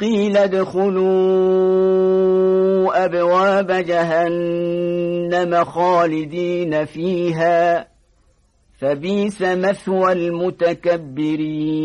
قيل ادخلوا أبواب جهنم خالدين فيها فبيس مثوى المتكبرين